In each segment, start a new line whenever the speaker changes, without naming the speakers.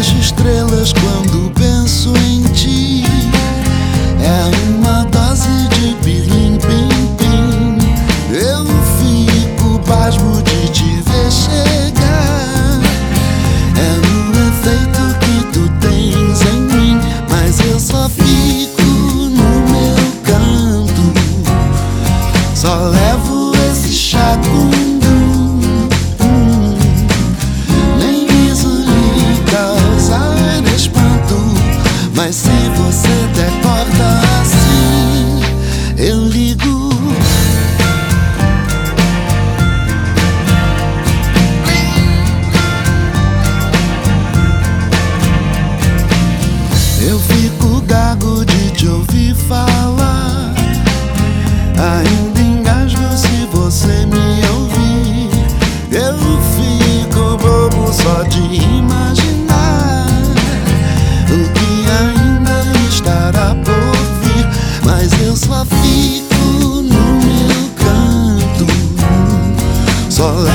vejo estrelas quando penso em Mas se você der corda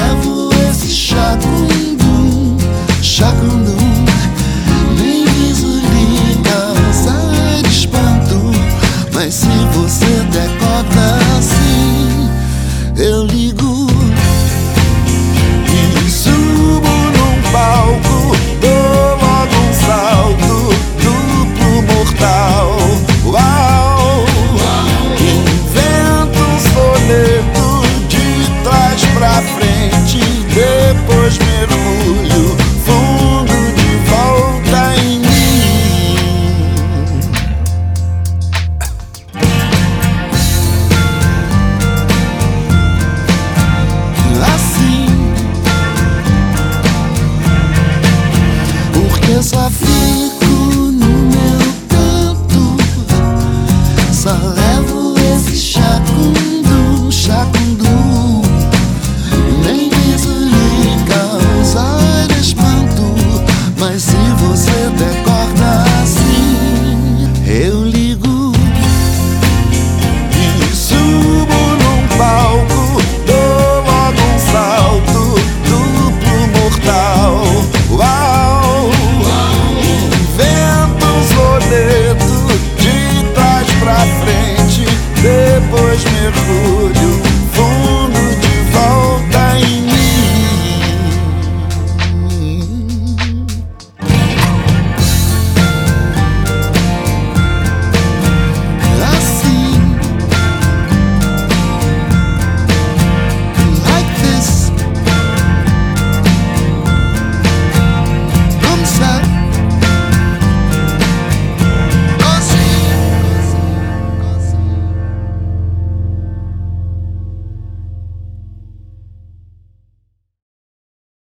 levo esse chaco lindo, nem me Nem gasolina, sai de espanto. Mas se você decota assim, eu ligo. você decorda assim. Eu lhe